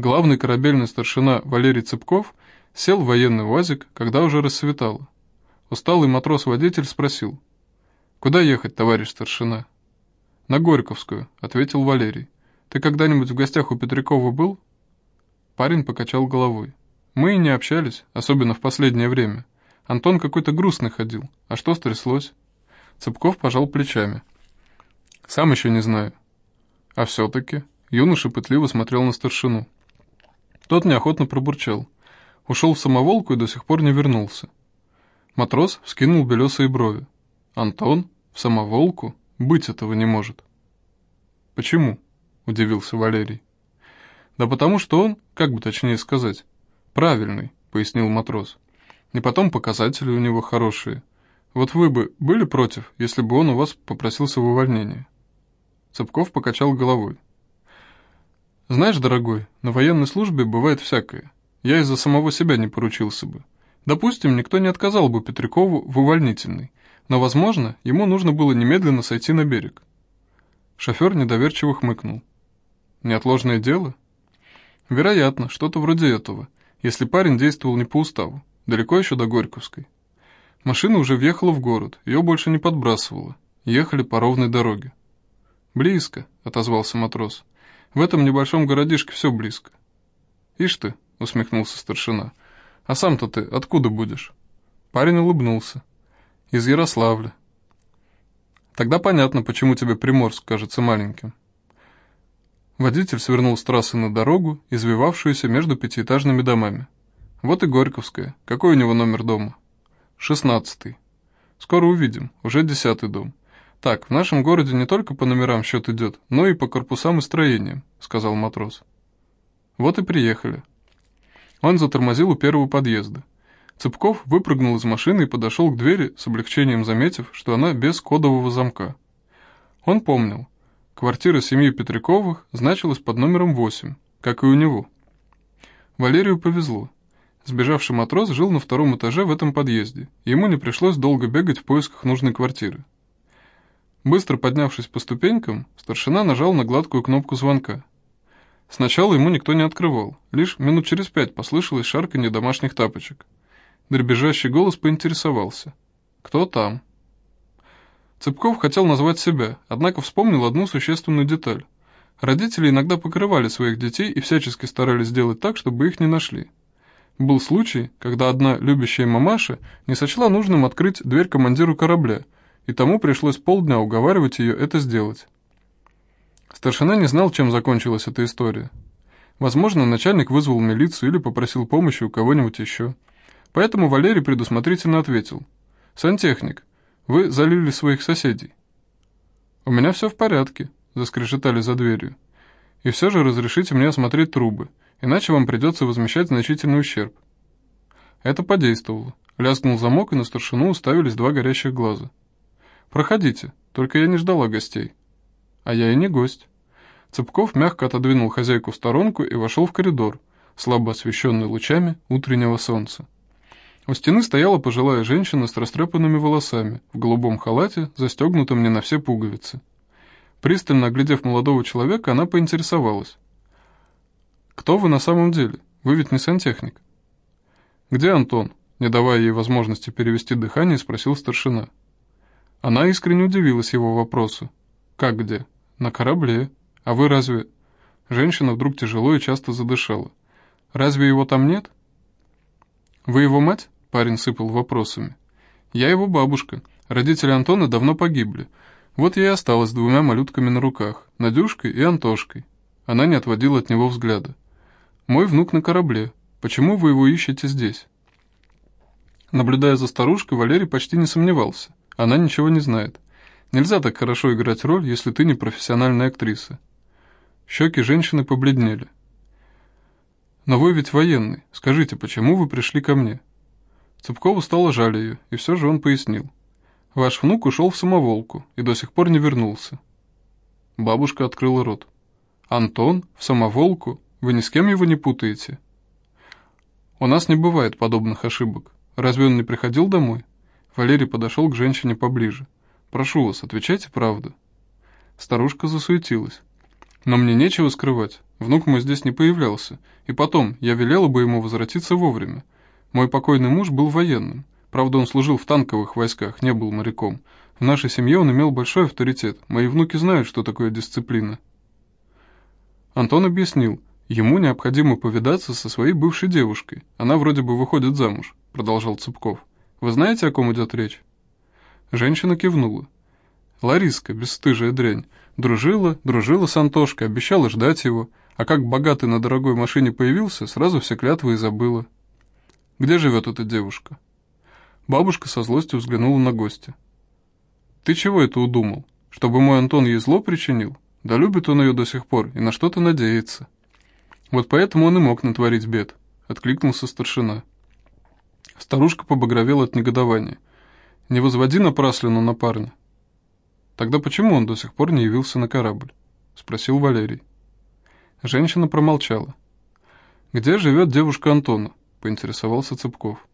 Главный корабельный старшина Валерий Цыпков сел в военный УАЗик, когда уже рассветало. Усталый матрос-водитель спросил. «Куда ехать, товарищ старшина?» «На Горьковскую», — ответил Валерий. «Ты когда-нибудь в гостях у Петрякова был?» Парень покачал головой. «Мы и не общались, особенно в последнее время. Антон какой-то грустный ходил. А что стряслось?» Цыпков пожал плечами. «Сам еще не знаю». «А все-таки?» Юноша пытливо смотрел на старшину. Тот неохотно пробурчал. Ушел в самоволку и до сих пор не вернулся. Матрос вскинул белесые брови. «Антон? В самоволку? Быть этого не может». «Почему?» — удивился Валерий. «Да потому что он, как бы точнее сказать, правильный», — пояснил матрос. «И потом показатели у него хорошие. Вот вы бы были против, если бы он у вас попросился в увольнение?» Цыпков покачал головой. «Знаешь, дорогой, на военной службе бывает всякое. Я из-за самого себя не поручился бы. Допустим, никто не отказал бы Петрякову в увольнительной, но, возможно, ему нужно было немедленно сойти на берег. Шофер недоверчиво хмыкнул. «Неотложное дело?» «Вероятно, что-то вроде этого, если парень действовал не по уставу. Далеко еще до Горьковской». Машина уже въехала в город, ее больше не подбрасывало. Ехали по ровной дороге. «Близко», — отозвался матрос. «В этом небольшом городишке все близко». «Ишь ты», — усмехнулся старшина. «А сам-то ты откуда будешь?» Парень улыбнулся. Из Ярославля. Тогда понятно, почему тебе Приморск кажется маленьким. Водитель свернул с трассы на дорогу, извивавшуюся между пятиэтажными домами. Вот и Горьковская. Какой у него номер дома? Шестнадцатый. Скоро увидим. Уже десятый дом. Так, в нашем городе не только по номерам счет идет, но и по корпусам и строениям, сказал матрос. Вот и приехали. Он затормозил у первого подъезда. Цыпков выпрыгнул из машины и подошел к двери, с облегчением заметив, что она без кодового замка. Он помнил. Квартира семьи Петряковых значилась под номером 8, как и у него. Валерию повезло. Сбежавший матрос жил на втором этаже в этом подъезде, ему не пришлось долго бегать в поисках нужной квартиры. Быстро поднявшись по ступенькам, старшина нажал на гладкую кнопку звонка. Сначала ему никто не открывал, лишь минут через пять послышалось шарканье домашних тапочек. Дребезжащий голос поинтересовался. «Кто там?» Цыпков хотел назвать себя, однако вспомнил одну существенную деталь. Родители иногда покрывали своих детей и всячески старались сделать так, чтобы их не нашли. Был случай, когда одна любящая мамаша не сочла нужным открыть дверь командиру корабля, и тому пришлось полдня уговаривать ее это сделать. Старшина не знал, чем закончилась эта история. Возможно, начальник вызвал милицию или попросил помощи у кого-нибудь еще. Поэтому Валерий предусмотрительно ответил. «Сантехник, вы залили своих соседей». «У меня все в порядке», — заскрешетали за дверью. «И все же разрешите мне осмотреть трубы, иначе вам придется возмещать значительный ущерб». Это подействовало. Лязгнул замок, и на старшину уставились два горящих глаза. «Проходите, только я не ждала гостей». «А я и не гость». Цыпков мягко отодвинул хозяйку в сторонку и вошел в коридор, слабо освещенный лучами утреннего солнца. У стены стояла пожилая женщина с растрепанными волосами, в голубом халате, застегнутом не на все пуговицы. Пристально оглядев молодого человека, она поинтересовалась. «Кто вы на самом деле? Вы ведь не сантехник». «Где Антон?» Не давая ей возможности перевести дыхание, спросил старшина. Она искренне удивилась его вопросу. «Как где?» «На корабле. А вы разве...» Женщина вдруг тяжело и часто задышала. «Разве его там нет?» «Вы его мать?» Парень сыпал вопросами. «Я его бабушка. Родители Антона давно погибли. Вот я и осталась с двумя малютками на руках, Надюшкой и Антошкой». Она не отводила от него взгляда. «Мой внук на корабле. Почему вы его ищете здесь?» Наблюдая за старушкой, Валерий почти не сомневался. Она ничего не знает. Нельзя так хорошо играть роль, если ты не профессиональная актриса. Щеки женщины побледнели. «Но вы ведь военный. Скажите, почему вы пришли ко мне?» Цыпкову стало жаль ее, и все же он пояснил. «Ваш внук ушел в самоволку и до сих пор не вернулся». Бабушка открыла рот. «Антон? В самоволку? Вы ни с кем его не путаете?» «У нас не бывает подобных ошибок. Разве он не приходил домой?» Валерий подошел к женщине поближе. «Прошу вас, отвечайте правду». Старушка засуетилась. «Но мне нечего скрывать. Внук мой здесь не появлялся. И потом, я велела бы ему возвратиться вовремя. Мой покойный муж был военным. Правда, он служил в танковых войсках, не был моряком. В нашей семье он имел большой авторитет. Мои внуки знают, что такое дисциплина. Антон объяснил, ему необходимо повидаться со своей бывшей девушкой. Она вроде бы выходит замуж, продолжал Цыпков. Вы знаете, о ком идет речь? Женщина кивнула. Лариска, бесстыжая дрянь, дружила, дружила с Антошкой, обещала ждать его, а как богатый на дорогой машине появился, сразу все клятвы и забыла. Где живет эта девушка? Бабушка со злостью взглянула на гостя. «Ты чего это удумал? Чтобы мой Антон ей зло причинил? Да любит он ее до сих пор и на что-то надеется». «Вот поэтому он и мог натворить бед», — откликнулся старшина. Старушка побагровела от негодования. «Не возводи напраслину на парня». «Тогда почему он до сих пор не явился на корабль?» — спросил Валерий. Женщина промолчала. «Где живет девушка Антона?» — поинтересовался Цыпков.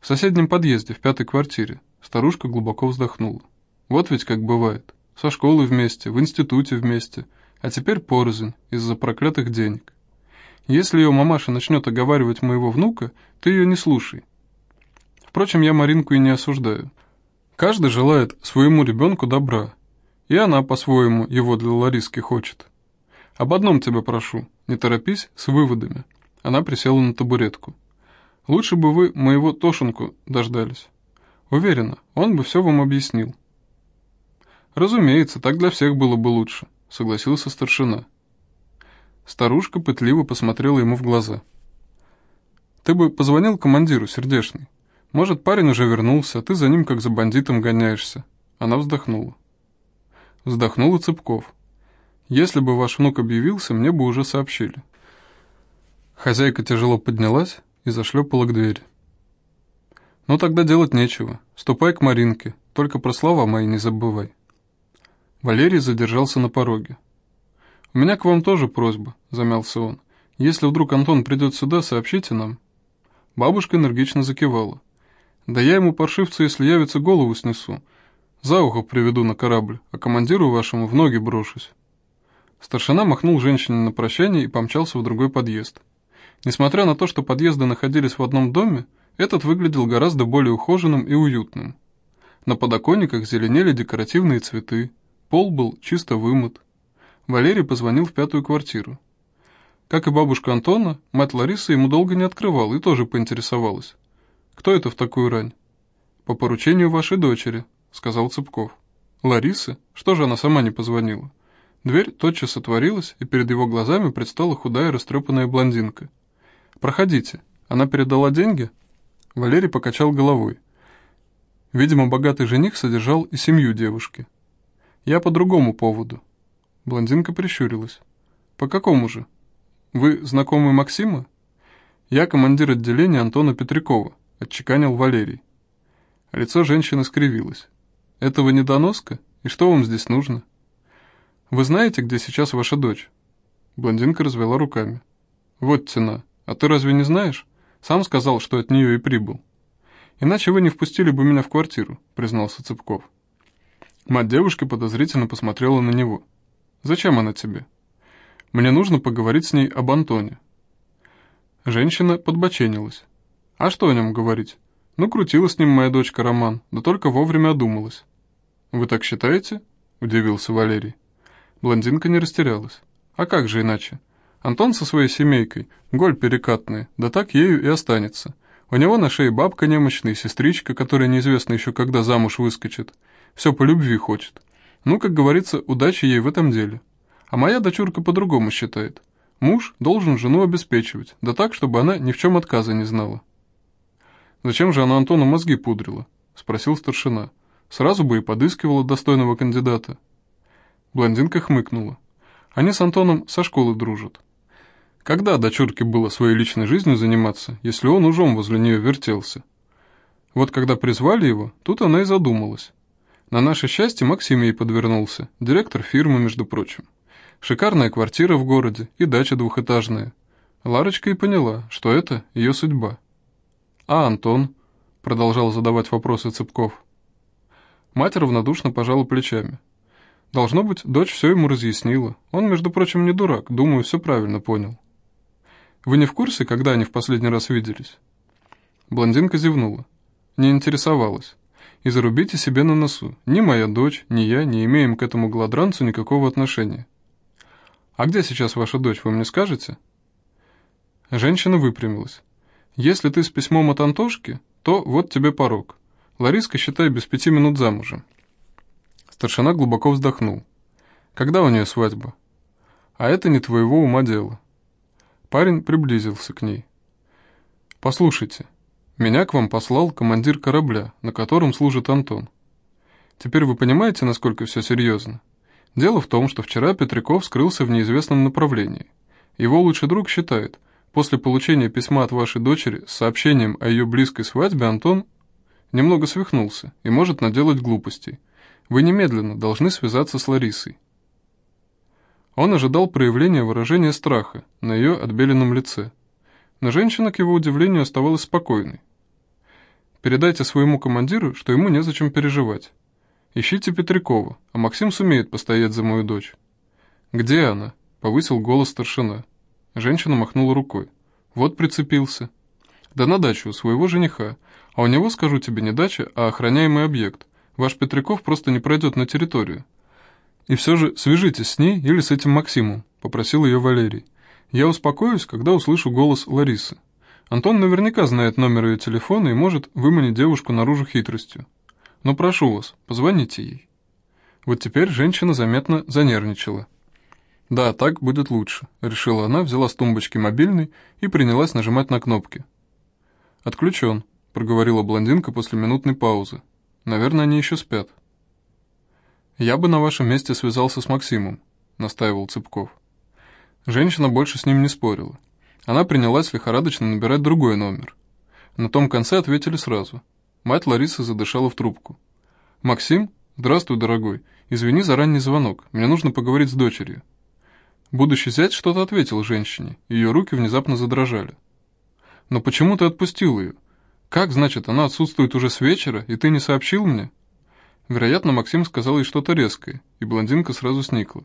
«В соседнем подъезде, в пятой квартире». Старушка глубоко вздохнула. Вот ведь как бывает. Со школы вместе, в институте вместе, а теперь порознь, из-за проклятых денег. Если ее мамаша начнет оговаривать моего внука, ты ее не слушай. Впрочем, я Маринку и не осуждаю. Каждый желает своему ребенку добра, и она по-своему его для Лариски хочет. Об одном тебя прошу, не торопись с выводами. Она присела на табуретку. Лучше бы вы моего Тошенку дождались. Уверена, он бы все вам объяснил. «Разумеется, так для всех было бы лучше», — согласился старшина. Старушка пытливо посмотрела ему в глаза. «Ты бы позвонил командиру, сердешный. Может, парень уже вернулся, а ты за ним как за бандитом гоняешься». Она вздохнула. Вздохнул и Цыпков. «Если бы ваш внук объявился, мне бы уже сообщили». Хозяйка тяжело поднялась и зашлепала к двери. «Ну тогда делать нечего. Ступай к Маринке, только про слова мои не забывай». Валерий задержался на пороге. «У меня к вам тоже просьба», — замялся он. «Если вдруг Антон придет сюда, сообщите нам». Бабушка энергично закивала. «Да я ему, паршивцу, если явится, голову снесу. За ухо приведу на корабль, а командиру вашему в ноги брошусь». Старшина махнул женщине на прощание и помчался в другой подъезд. Несмотря на то, что подъезды находились в одном доме, этот выглядел гораздо более ухоженным и уютным. На подоконниках зеленели декоративные цветы, Пол был чисто вымыт. Валерий позвонил в пятую квартиру. Как и бабушка Антона, мать Ларисы ему долго не открывала и тоже поинтересовалась. «Кто это в такую рань?» «По поручению вашей дочери», — сказал Цыпков. «Ларисы? Что же она сама не позвонила?» Дверь тотчас отворилась, и перед его глазами предстала худая растрепанная блондинка. «Проходите. Она передала деньги?» Валерий покачал головой. Видимо, богатый жених содержал и семью девушки. «Я по другому поводу». Блондинка прищурилась. «По какому же? Вы знакомый Максима?» «Я командир отделения Антона Петрякова», — отчеканил Валерий. Лицо женщины скривилось. «Этого недоноска? И что вам здесь нужно?» «Вы знаете, где сейчас ваша дочь?» Блондинка развела руками. «Вот цена. А ты разве не знаешь? Сам сказал, что от нее и прибыл». «Иначе вы не впустили бы меня в квартиру», — признался Цыпков. Мать девушки подозрительно посмотрела на него. «Зачем она тебе?» «Мне нужно поговорить с ней об Антоне». Женщина подбоченилась. «А что о нем говорить? Ну, крутила с ним моя дочка Роман, да только вовремя одумалась». «Вы так считаете?» – удивился Валерий. Блондинка не растерялась. «А как же иначе? Антон со своей семейкой, голь перекатная, да так ею и останется. У него на шее бабка немощная, сестричка, которая неизвестно еще когда замуж выскочит. Все по любви хочет. Ну, как говорится, удачи ей в этом деле. А моя дочурка по-другому считает. Муж должен жену обеспечивать, да так, чтобы она ни в чем отказа не знала. «Зачем же она Антону мозги пудрила?» – спросил старшина. «Сразу бы и подыскивала достойного кандидата». Блондинка хмыкнула. Они с Антоном со школы дружат. Когда дочурке было своей личной жизнью заниматься, если он ужом возле нее вертелся? Вот когда призвали его, тут она и задумалась. На наше счастье Максим ей подвернулся, директор фирмы, между прочим. Шикарная квартира в городе и дача двухэтажная. Ларочка и поняла, что это ее судьба. «А Антон?» — продолжал задавать вопросы Цыпков. Мать равнодушно пожала плечами. Должно быть, дочь все ему разъяснила. Он, между прочим, не дурак, думаю, все правильно понял. Вы не в курсе, когда они в последний раз виделись? Блондинка зевнула. Не интересовалась. И зарубите себе на носу. Ни моя дочь, ни я не имеем к этому гладранцу никакого отношения. А где сейчас ваша дочь, вы мне скажете? Женщина выпрямилась. Если ты с письмом от Антошки, то вот тебе порог. Лариска, считай, без пяти минут замужем. Старшина глубоко вздохнул. Когда у нее свадьба? А это не твоего ума дело. Парень приблизился к ней. «Послушайте, меня к вам послал командир корабля, на котором служит Антон. Теперь вы понимаете, насколько все серьезно? Дело в том, что вчера Петряков скрылся в неизвестном направлении. Его лучший друг считает, после получения письма от вашей дочери с сообщением о ее близкой свадьбе Антон немного свихнулся и может наделать глупостей. Вы немедленно должны связаться с Ларисой. Он ожидал проявления выражения страха на ее отбеленном лице. Но женщина, к его удивлению, оставалась спокойной. «Передайте своему командиру, что ему незачем переживать. Ищите Петрякова, а Максим сумеет постоять за мою дочь». «Где она?» — повысил голос старшина. Женщина махнула рукой. «Вот прицепился». «Да на дачу у своего жениха. А у него, скажу тебе, не дача, а охраняемый объект. Ваш Петряков просто не пройдет на территорию. «И все же свяжитесь с ней или с этим Максимом», — попросил ее Валерий. «Я успокоюсь, когда услышу голос Ларисы. Антон наверняка знает номер ее телефона и может выманить девушку наружу хитростью. Но прошу вас, позвоните ей». Вот теперь женщина заметно занервничала. «Да, так будет лучше», — решила она, взяла с тумбочки мобильный и принялась нажимать на кнопки. «Отключен», — проговорила блондинка после минутной паузы. «Наверное, они еще спят». «Я бы на вашем месте связался с Максимом», — настаивал Цыпков. Женщина больше с ним не спорила. Она принялась лихорадочно набирать другой номер. На том конце ответили сразу. Мать Ларисы задышала в трубку. «Максим? Здравствуй, дорогой. Извини за ранний звонок. Мне нужно поговорить с дочерью». Будущий зять что-то ответил женщине, ее руки внезапно задрожали. «Но почему ты отпустил ее? Как, значит, она отсутствует уже с вечера, и ты не сообщил мне?» Вероятно, Максим сказал ей что-то резкое, и блондинка сразу сникла.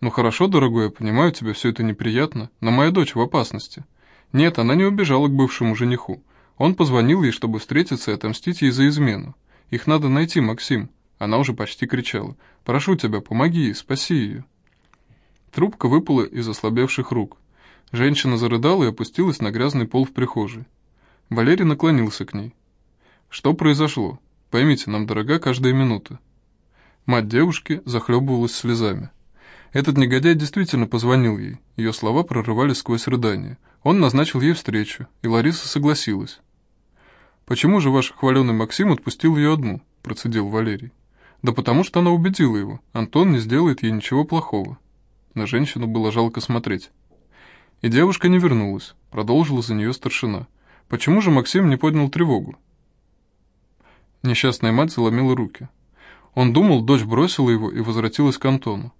«Ну хорошо, дорогой, я понимаю, тебе все это неприятно, но моя дочь в опасности». Нет, она не убежала к бывшему жениху. Он позвонил ей, чтобы встретиться и отомстить ей за измену. Их надо найти, Максим. Она уже почти кричала. «Прошу тебя, помоги ей, спаси ее». Трубка выпала из ослабевших рук. Женщина зарыдала и опустилась на грязный пол в прихожей. Валерий наклонился к ней. «Что произошло?» Поймите, нам дорога каждая минута». Мать девушки захлебывалась слезами. Этот негодяй действительно позвонил ей. Ее слова прорывались сквозь рыдания. Он назначил ей встречу, и Лариса согласилась. «Почему же ваш хваленый Максим отпустил ее одну?» – процедил Валерий. «Да потому что она убедила его. Антон не сделает ей ничего плохого». На женщину было жалко смотреть. И девушка не вернулась, продолжила за нее старшина. «Почему же Максим не поднял тревогу? Несчастная мать заломила руки. Он думал, дочь бросила его и возвратилась к Антону.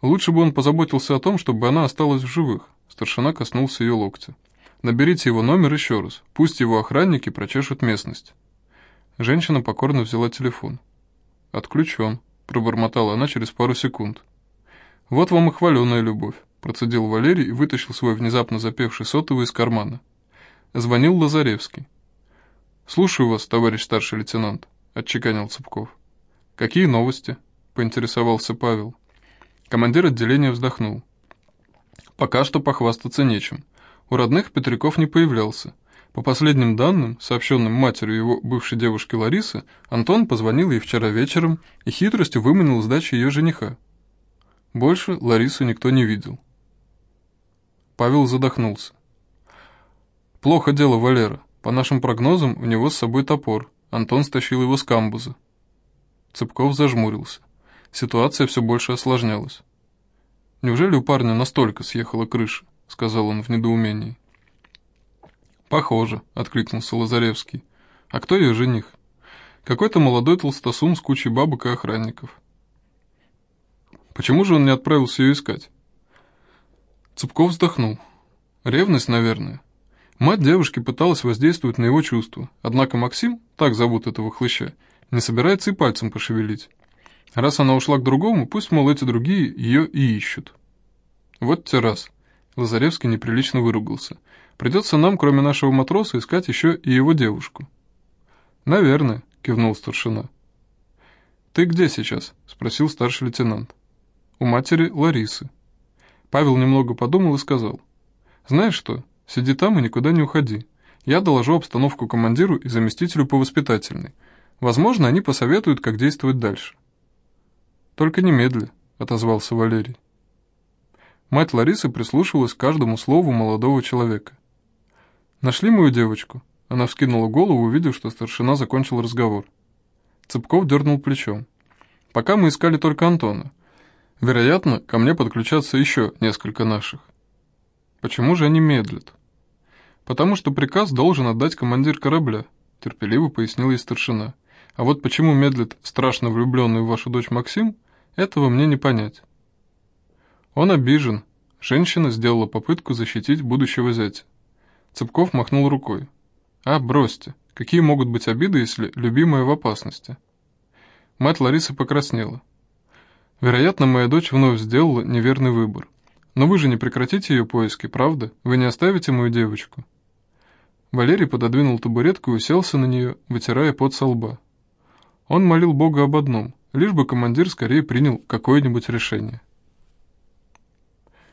Лучше бы он позаботился о том, чтобы она осталась в живых. Старшина коснулся ее локтя. Наберите его номер еще раз. Пусть его охранники прочешут местность. Женщина покорно взяла телефон. «Отключен», — пробормотала она через пару секунд. «Вот вам и хваленая любовь», — процедил Валерий и вытащил свой внезапно запевший сотовый из кармана. Звонил Лазаревский. «Слушаю вас, товарищ старший лейтенант», — отчеканил Цыпков. «Какие новости?» — поинтересовался Павел. Командир отделения вздохнул. «Пока что похвастаться нечем. У родных Петряков не появлялся. По последним данным, сообщенным матерью его бывшей девушки Ларисы, Антон позвонил ей вчера вечером и хитростью выманил сдачи ее жениха. Больше Ларису никто не видел. Павел задохнулся. «Плохо дело, Валера. По нашим прогнозам, у него с собой топор. Антон стащил его с камбуза. Цыпков зажмурился. Ситуация все больше осложнялась. «Неужели у парня настолько съехала крыша?» — сказал он в недоумении. «Похоже», — откликнулся Лазаревский. «А кто ее жених?» «Какой-то молодой толстосум с кучей бабок и охранников». «Почему же он не отправился ее искать?» Цыпков вздохнул. «Ревность, наверное. Мать девушки пыталась воздействовать на его чувства, однако Максим, так зовут этого хлыща, не собирается и пальцем пошевелить. Раз она ушла к другому, пусть, мол, эти другие ее и ищут. Вот те раз. Лазаревский неприлично выругался. Придется нам, кроме нашего матроса, искать еще и его девушку. Наверное, кивнул старшина. «Ты где сейчас?» — спросил старший лейтенант. «У матери Ларисы». Павел немного подумал и сказал. «Знаешь что, сиди там и никуда не уходи. Я доложу обстановку командиру и заместителю по воспитательной. Возможно, они посоветуют, как действовать дальше». «Только немедли», — отозвался Валерий. Мать Ларисы прислушивалась к каждому слову молодого человека. «Нашли мою девочку?» Она вскинула голову, увидев, что старшина закончил разговор. Цыпков дернул плечом. «Пока мы искали только Антона. Вероятно, ко мне подключатся еще несколько наших. Почему же они медлят?» «Потому что приказ должен отдать командир корабля», терпеливо пояснил ей старшина. «А вот почему медлит страшно влюбленный в вашу дочь Максим, этого мне не понять». Он обижен. Женщина сделала попытку защитить будущего зятя. Цыпков махнул рукой. «А, бросьте. Какие могут быть обиды, если любимая в опасности?» Мать Ларисы покраснела. «Вероятно, моя дочь вновь сделала неверный выбор. Но вы же не прекратите ее поиски, правда? Вы не оставите мою девочку?» Валерий пододвинул табуретку и уселся на нее, вытирая пот со лба. Он молил Бога об одном, лишь бы командир скорее принял какое-нибудь решение.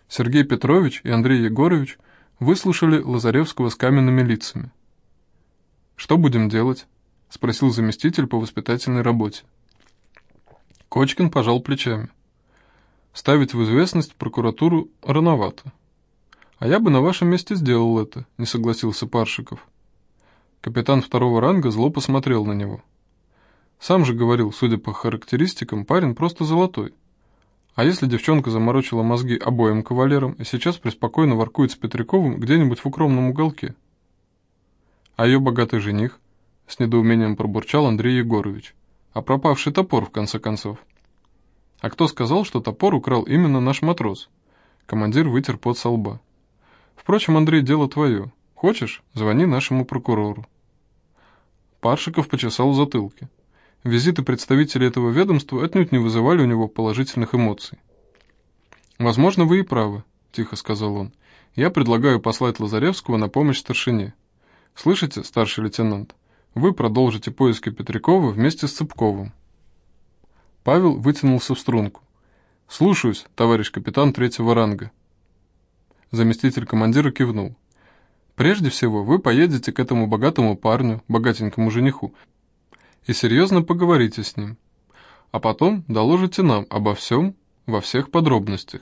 Сергей Петрович и Андрей Егорович выслушали Лазаревского с каменными лицами. «Что будем делать?» — спросил заместитель по воспитательной работе. Кочкин пожал плечами. «Ставить в известность прокуратуру рановато». «А я бы на вашем месте сделал это», — не согласился Паршиков. Капитан второго ранга зло посмотрел на него. Сам же говорил, судя по характеристикам, парень просто золотой. А если девчонка заморочила мозги обоим кавалерам и сейчас преспокойно воркует с Петряковым где-нибудь в укромном уголке? А ее богатый жених? С недоумением пробурчал Андрей Егорович. А пропавший топор, в конце концов. А кто сказал, что топор украл именно наш матрос? Командир вытер пот со лба. Впрочем, Андрей, дело твое. Хочешь, звони нашему прокурору. Паршиков почесал затылки. Визиты представителей этого ведомства отнюдь не вызывали у него положительных эмоций. «Возможно, вы и правы», — тихо сказал он. «Я предлагаю послать Лазаревского на помощь старшине. Слышите, старший лейтенант? Вы продолжите поиски Петрякова вместе с Цыпковым. Павел вытянулся в струнку. «Слушаюсь, товарищ капитан третьего ранга». Заместитель командира кивнул. «Прежде всего, вы поедете к этому богатому парню, богатенькому жениху, и серьезно поговорите с ним. А потом доложите нам обо всем, во всех подробностях.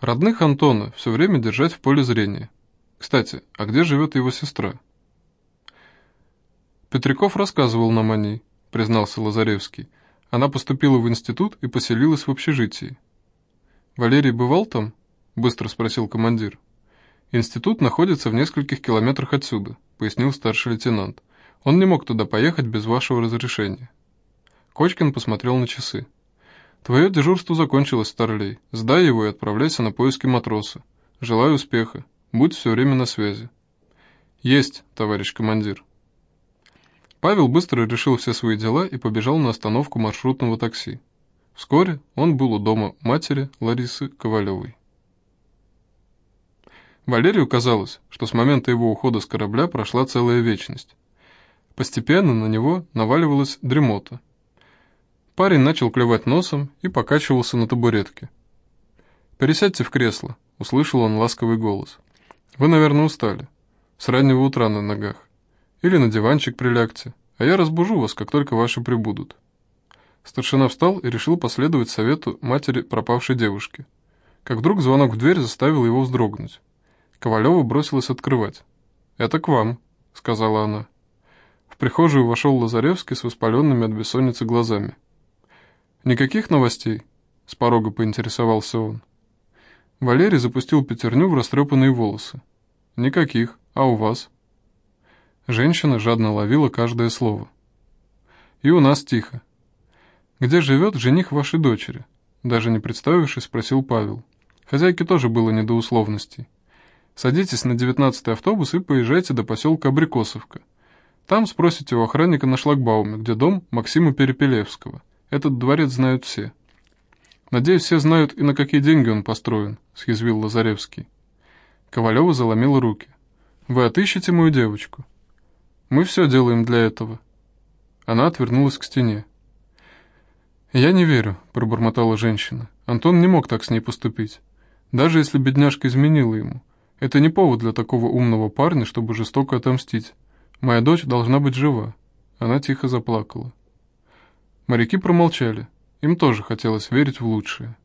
Родных Антона все время держать в поле зрения. Кстати, а где живет его сестра?» «Петряков рассказывал нам о ней», — признался Лазаревский. «Она поступила в институт и поселилась в общежитии». «Валерий бывал там?» — быстро спросил командир. «Институт находится в нескольких километрах отсюда», — пояснил старший лейтенант. «Он не мог туда поехать без вашего разрешения». Кочкин посмотрел на часы. «Твое дежурство закончилось, Старлей. Сдай его и отправляйся на поиски матроса. Желаю успеха. Будь все время на связи». «Есть, товарищ командир». Павел быстро решил все свои дела и побежал на остановку маршрутного такси. Вскоре он был у дома матери Ларисы Ковалевой. Валерию казалось, что с момента его ухода с корабля прошла целая вечность. Постепенно на него наваливалась дремота. Парень начал клевать носом и покачивался на табуретке. «Пересядьте в кресло», — услышал он ласковый голос. Вы, наверное, устали. С раннего утра на ногах. Или на диванчик прилягте, а я разбужу вас, как только ваши прибудут». Старшина встал и решил последовать совету матери пропавшей девушки. Как вдруг звонок в дверь заставил его вздрогнуть. Ковалева бросилась открывать. «Это к вам», — сказала она. В прихожую вошел Лазаревский с воспаленными от бессонницы глазами. «Никаких новостей?» — с порога поинтересовался он. Валерий запустил пятерню в растрепанные волосы. «Никаких. А у вас?» Женщина жадно ловила каждое слово. «И у нас тихо. Где живет жених вашей дочери?» Даже не представившись, спросил Павел. Хозяйке тоже было не до условностей. «Садитесь на девятнадцатый автобус и поезжайте до поселка Абрикосовка. Там спросите у охранника на шлагбауме, где дом Максима Перепелевского. Этот дворец знают все. Надеюсь, все знают и на какие деньги он построен, съязвил Лазаревский. Ковалева заломила руки. Вы отыщете мою девочку? Мы все делаем для этого. Она отвернулась к стене. «Я не верю», — пробормотала женщина. «Антон не мог так с ней поступить. Даже если бедняжка изменила ему. Это не повод для такого умного парня, чтобы жестоко отомстить. Моя дочь должна быть жива». Она тихо заплакала. Моряки промолчали. Им тоже хотелось верить в лучшее.